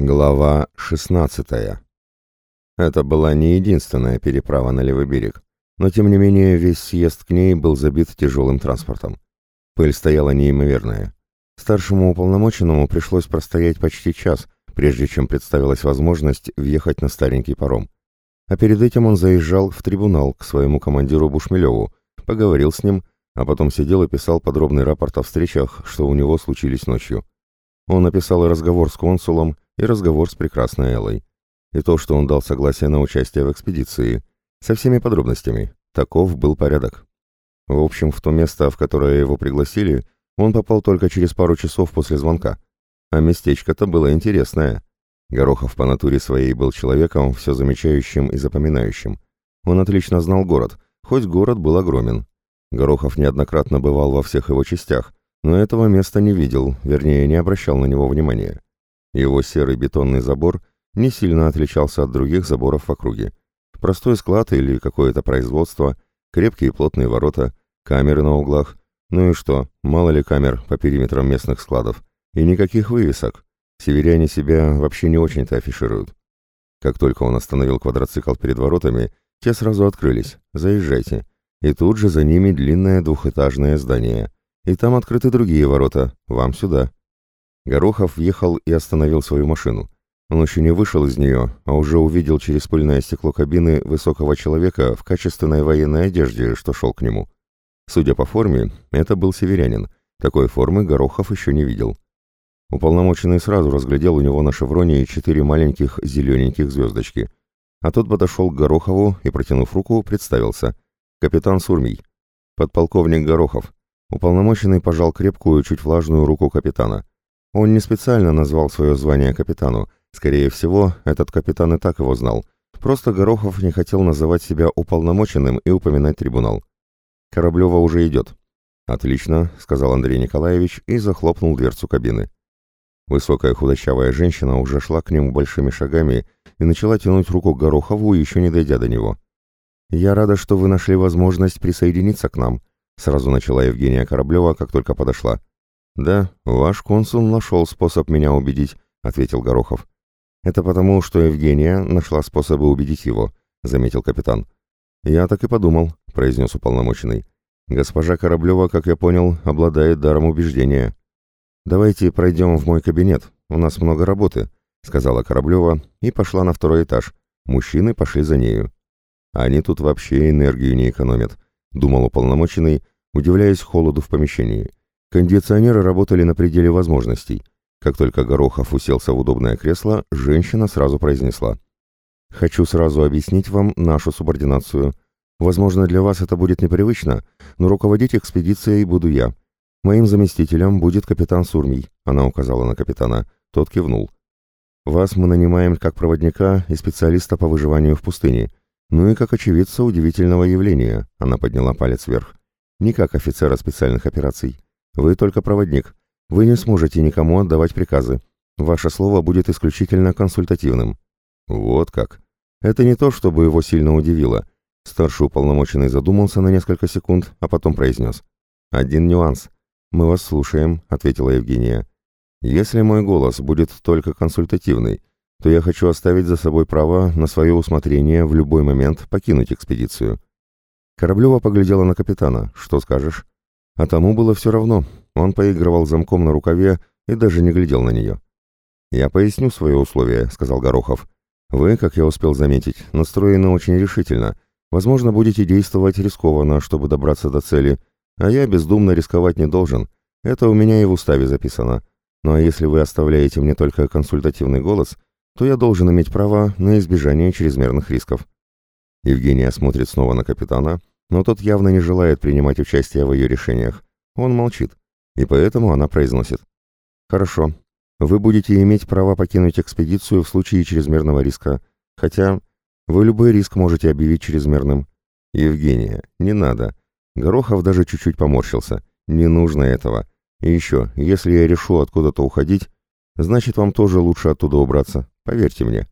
Глава 16. Это была не единственная переправа на левый берег, но тем не менее весь съезд к ней был забит тяжелым транспортом. Пыль стояла неимоверная. Старшему уполномоченному пришлось простоять почти час, прежде чем представилась возможность въехать на старенький паром. А перед этим он заезжал в трибунал к своему командиру Бушмелеву, поговорил с ним, а потом сидел и писал подробный рапорт о встречах, что у него случились ночью. Он написал и разговор с консулом, и разговор с прекрасной Эллой. И то, что он дал согласие на участие в экспедиции. Со всеми подробностями. Таков был порядок. В общем, в то место, в которое его пригласили, он попал только через пару часов после звонка. А местечко-то было интересное. Горохов по натуре своей был человеком, все замечающим и запоминающим. Он отлично знал город, хоть город был огромен. Горохов неоднократно бывал во всех его частях, но этого места не видел, вернее, не обращал на него внимания. Его серый бетонный забор не сильно отличался от других заборов в округе. Простой склад или какое-то производство, крепкие плотные ворота, камеры на углах. Ну и что, мало ли камер по периметрам местных складов. И никаких вывесок. Северяне себя вообще не очень-то афишируют. Как только он остановил квадроцикл перед воротами, те сразу открылись. Заезжайте. И тут же за ними длинное двухэтажное здание. И там открыты другие ворота. Вам сюда. Горохов въехал и остановил свою машину. Он еще не вышел из нее, а уже увидел через пыльное стекло кабины высокого человека в качественной военной одежде, что шел к нему. Судя по форме, это был северянин. Такой формы Горохов еще не видел. Уполномоченный сразу разглядел у него на шевроне четыре маленьких зелененьких звездочки. А тот подошел к Горохову и, протянув руку, представился. «Капитан Сурмий». «Подполковник Горохов». Уполномоченный пожал крепкую, чуть влажную руку капитана. Он не специально назвал свое звание капитану. Скорее всего, этот капитан и так его знал. Просто Горохов не хотел называть себя уполномоченным и упоминать трибунал. «Кораблева уже идет». «Отлично», — сказал Андрей Николаевич и захлопнул дверцу кабины. Высокая худощавая женщина уже шла к нему большими шагами и начала тянуть руку к Горохову, еще не дойдя до него. «Я рада, что вы нашли возможность присоединиться к нам», — сразу начала Евгения Кораблева, как только подошла. «Да, ваш консул нашел способ меня убедить», — ответил Горохов. «Это потому, что Евгения нашла способы убедить его», — заметил капитан. «Я так и подумал», — произнес уполномоченный. «Госпожа Кораблева, как я понял, обладает даром убеждения». «Давайте пройдем в мой кабинет, у нас много работы», — сказала Кораблева и пошла на второй этаж. Мужчины пошли за нею. «Они тут вообще энергию не экономят», — думал уполномоченный, удивляясь холоду в помещении. Кондиционеры работали на пределе возможностей. Как только Горохов уселся в удобное кресло, женщина сразу произнесла. «Хочу сразу объяснить вам нашу субординацию. Возможно, для вас это будет непривычно, но руководить экспедицией буду я. Моим заместителем будет капитан Сурмий», — она указала на капитана. Тот кивнул. «Вас мы нанимаем как проводника и специалиста по выживанию в пустыне, ну и как очевидца удивительного явления», — она подняла палец вверх. «Не как офицера специальных операций». Вы только проводник. Вы не сможете никому отдавать приказы. Ваше слово будет исключительно консультативным». «Вот как». Это не то, чтобы его сильно удивило. Старший уполномоченный задумался на несколько секунд, а потом произнес. «Один нюанс. Мы вас слушаем», — ответила Евгения. «Если мой голос будет только консультативный, то я хочу оставить за собой право на свое усмотрение в любой момент покинуть экспедицию». Кораблева поглядела на капитана. «Что скажешь?» А тому было все равно. Он поигрывал замком на рукаве и даже не глядел на нее. «Я поясню свои условия», — сказал Горохов. «Вы, как я успел заметить, настроены очень решительно. Возможно, будете действовать рискованно, чтобы добраться до цели, а я бездумно рисковать не должен. Это у меня и в уставе записано. Ну а если вы оставляете мне только консультативный голос, то я должен иметь право на избежание чрезмерных рисков». Евгения смотрит снова на капитана, но тот явно не желает принимать участие в ее решениях. Он молчит, и поэтому она произносит. «Хорошо. Вы будете иметь право покинуть экспедицию в случае чрезмерного риска, хотя вы любой риск можете объявить чрезмерным». «Евгения, не надо». Горохов даже чуть-чуть поморщился. «Не нужно этого. И еще, если я решу откуда-то уходить, значит, вам тоже лучше оттуда убраться. Поверьте мне».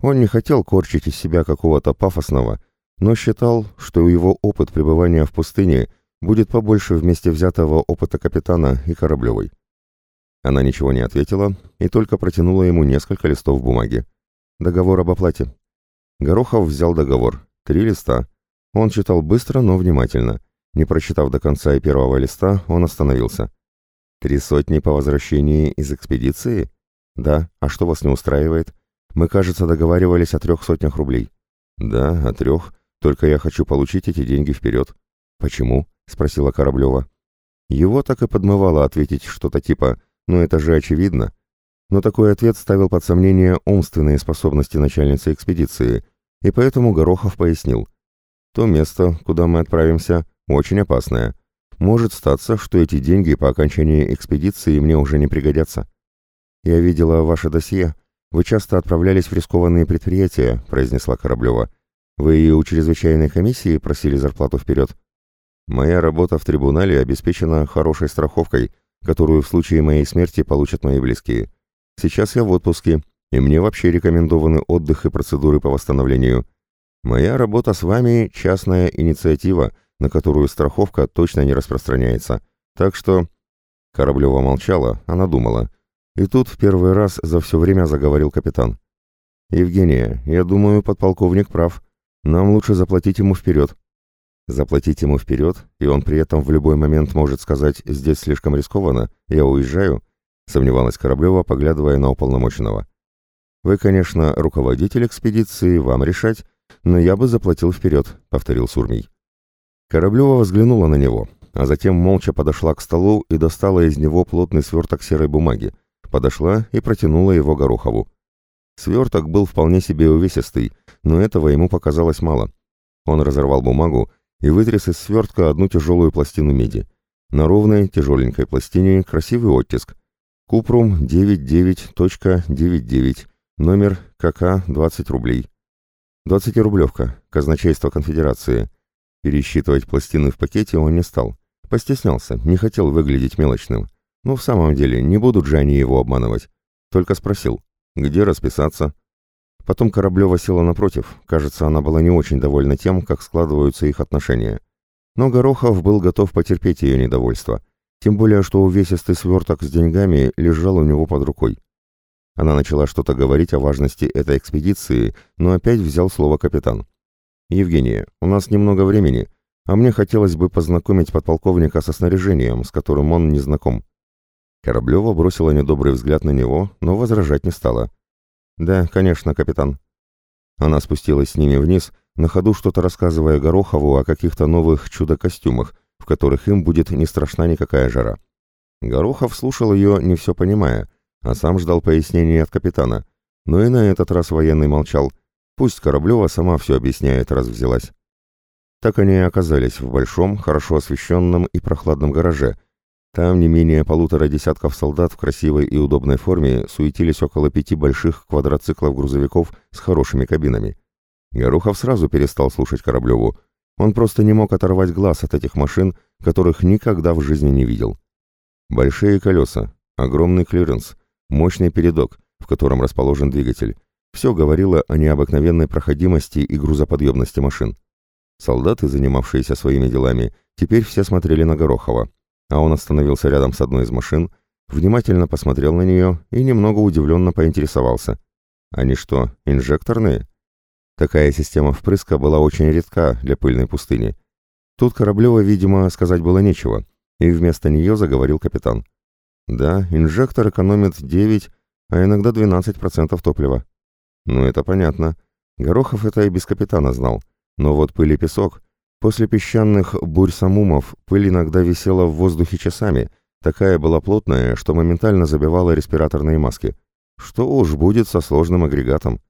Он не хотел корчить из себя какого-то пафосного, но считал, что его опыт пребывания в пустыне будет побольше вместе взятого опыта капитана и Кораблевой. Она ничего не ответила и только протянула ему несколько листов бумаги. Договор об оплате. Горохов взял договор. Три листа. Он читал быстро, но внимательно. Не прочитав до конца и первого листа, он остановился. «Три сотни по возвращении из экспедиции? Да. А что вас не устраивает? Мы, кажется, договаривались о трех сотнях рублей». «Да, о трех. Только я хочу получить эти деньги вперед». «Почему?» — спросила Кораблева. Его так и подмывало ответить что-то типа «ну это же очевидно». Но такой ответ ставил под сомнение умственные способности начальницы экспедиции, и поэтому Горохов пояснил. «То место, куда мы отправимся, очень опасное. Может статься, что эти деньги по окончании экспедиции мне уже не пригодятся». «Я видела ваше досье. Вы часто отправлялись в рискованные предприятия», — произнесла Кораблева. «Вы и у чрезвычайной комиссии просили зарплату вперед?» Моя работа в трибунале обеспечена хорошей страховкой, которую в случае моей смерти получат мои близкие. Сейчас я в отпуске, и мне вообще рекомендованы отдых и процедуры по восстановлению. Моя работа с вами – частная инициатива, на которую страховка точно не распространяется. Так что...» Кораблева молчала, она думала. И тут в первый раз за все время заговорил капитан. «Евгения, я думаю, подполковник прав. Нам лучше заплатить ему вперед. Заплатить ему вперед, и он при этом в любой момент может сказать «здесь слишком рискованно, я уезжаю», сомневалась Кораблева, поглядывая на уполномоченного. «Вы, конечно, руководитель экспедиции, вам решать, но я бы заплатил вперед», — повторил Сурмий. Кораблева взглянула на него, а затем молча подошла к столу и достала из него плотный сверток серой бумаги, подошла и протянула его Горохову. Сверток был вполне себе увесистый, но этого ему показалось мало. Он разорвал бумагу и вытряс из свертка одну тяжелую пластину меди. На ровной, тяжеленькой пластине красивый оттиск. Купрум 99.99, номер КК 20 рублей. 20-рублевка, казначейство конфедерации. Пересчитывать пластины в пакете он не стал. Постеснялся, не хотел выглядеть мелочным. Но в самом деле, не будут же они его обманывать. Только спросил, где расписаться? Потом Кораблева села напротив, кажется, она была не очень довольна тем, как складываются их отношения. Но Горохов был готов потерпеть ее недовольство, тем более, что увесистый сверток с деньгами лежал у него под рукой. Она начала что-то говорить о важности этой экспедиции, но опять взял слово капитан. «Евгения, у нас немного времени, а мне хотелось бы познакомить подполковника со снаряжением, с которым он не знаком». Кораблева бросила недобрый взгляд на него, но возражать не стала. «Да, конечно, капитан». Она спустилась с ними вниз, на ходу что-то рассказывая Горохову о каких-то новых чудо-костюмах, в которых им будет не страшна никакая жара. Горохов слушал ее, не все понимая, а сам ждал пояснений от капитана. Но и на этот раз военный молчал. Пусть Кораблева сама все объясняет, раз взялась. Так они и оказались в большом, хорошо освещенном и прохладном гараже, там не менее полутора десятков солдат в красивой и удобной форме суетились около пяти больших квадроциклов-грузовиков с хорошими кабинами. Горохов сразу перестал слушать Кораблеву. Он просто не мог оторвать глаз от этих машин, которых никогда в жизни не видел. Большие колеса, огромный клиренс, мощный передок, в котором расположен двигатель. Все говорило о необыкновенной проходимости и грузоподъемности машин. Солдаты, занимавшиеся своими делами, теперь все смотрели на Горохова а он остановился рядом с одной из машин, внимательно посмотрел на нее и немного удивленно поинтересовался. «Они что, инжекторные?» Такая система впрыска была очень редка для пыльной пустыни. Тут Кораблева, видимо, сказать было нечего, и вместо нее заговорил капитан. «Да, инжектор экономит 9, а иногда 12% топлива». «Ну, это понятно. Горохов это и без капитана знал. Но вот пыль и песок После песчаных бурь самумов пыль иногда висела в воздухе часами, такая была плотная, что моментально забивала респираторные маски. Что уж будет со сложным агрегатом.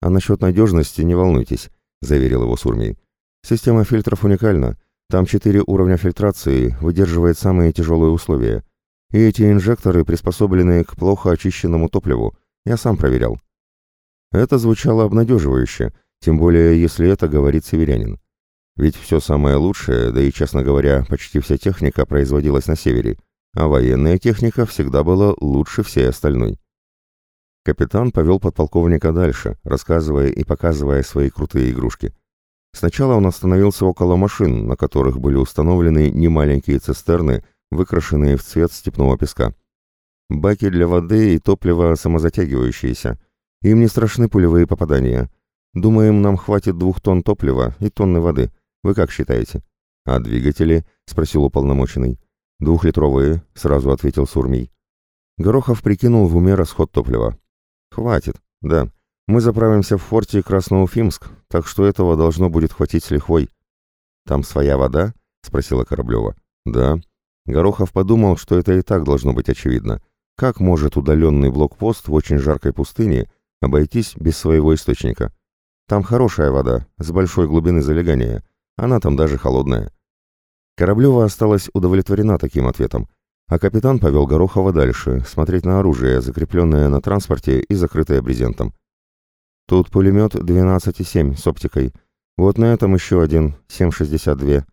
А насчет надежности не волнуйтесь, заверил его Сурмий. Система фильтров уникальна. Там четыре уровня фильтрации, выдерживает самые тяжелые условия. И эти инжекторы приспособлены к плохо очищенному топливу. Я сам проверял. Это звучало обнадеживающе, тем более если это говорит северянин. Ведь все самое лучшее, да и, честно говоря, почти вся техника производилась на севере, а военная техника всегда была лучше всей остальной. Капитан повел подполковника дальше, рассказывая и показывая свои крутые игрушки. Сначала он остановился около машин, на которых были установлены немаленькие цистерны, выкрашенные в цвет степного песка. Баки для воды и топливо самозатягивающиеся. Им не страшны пулевые попадания. Думаем, нам хватит двух тонн топлива и тонны воды. Вы как считаете? А двигатели? Спросил уполномоченный. Двухлитровые, сразу ответил Сурмий. Горохов прикинул в уме расход топлива. Хватит, да. Мы заправимся в форте Красноуфимск, так что этого должно будет хватить с лихвой. Там своя вода? Спросила Кораблева. Да. Горохов подумал, что это и так должно быть очевидно. Как может удаленный блокпост в очень жаркой пустыне обойтись без своего источника? Там хорошая вода, с большой глубины залегания. Она там даже холодная. Кораблева осталась удовлетворена таким ответом, а капитан повел Горохова дальше, смотреть на оружие, закрепленное на транспорте и закрытое брезентом. Тут пулемет 12,7 с оптикой. Вот на этом еще один, 7,62.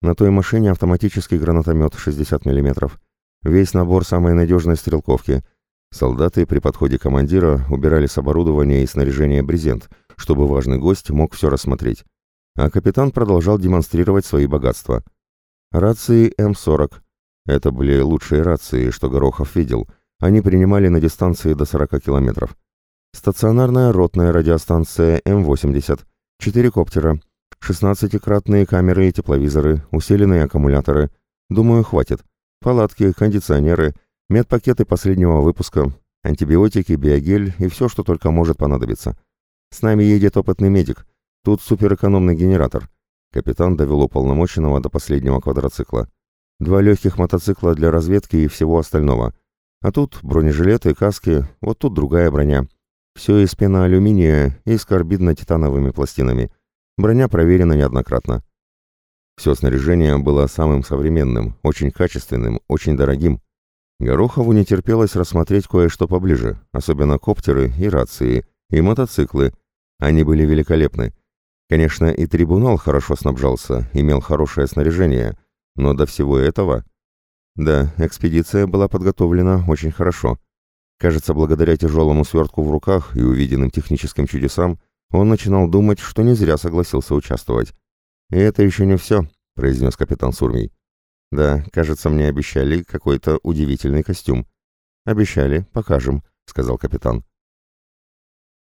На той машине автоматический гранатомет 60 мм. Весь набор самой надежной стрелковки. Солдаты при подходе командира убирали с оборудования и снаряжения брезент, чтобы важный гость мог все рассмотреть. А капитан продолжал демонстрировать свои богатства. Рации М-40. Это были лучшие рации, что Горохов видел. Они принимали на дистанции до 40 километров. Стационарная ротная радиостанция М-80. Четыре коптера. 16-кратные камеры и тепловизоры, усиленные аккумуляторы. Думаю, хватит. Палатки, кондиционеры, медпакеты последнего выпуска, антибиотики, биогель и все, что только может понадобиться. С нами едет опытный медик. Тут суперэкономный генератор. Капитан довел уполномоченного до последнего квадроцикла. Два легких мотоцикла для разведки и всего остального. А тут бронежилеты, каски, вот тут другая броня. Все из пеноалюминия и с карбидно-титановыми пластинами. Броня проверена неоднократно. Все снаряжение было самым современным, очень качественным, очень дорогим. Горохову не терпелось рассмотреть кое-что поближе, особенно коптеры и рации, и мотоциклы. Они были великолепны. Конечно, и трибунал хорошо снабжался, имел хорошее снаряжение, но до всего этого... Да, экспедиция была подготовлена очень хорошо. Кажется, благодаря тяжелому свертку в руках и увиденным техническим чудесам, он начинал думать, что не зря согласился участвовать. «И это еще не все», — произнес капитан Сурмий. «Да, кажется, мне обещали какой-то удивительный костюм». «Обещали, покажем», — сказал капитан.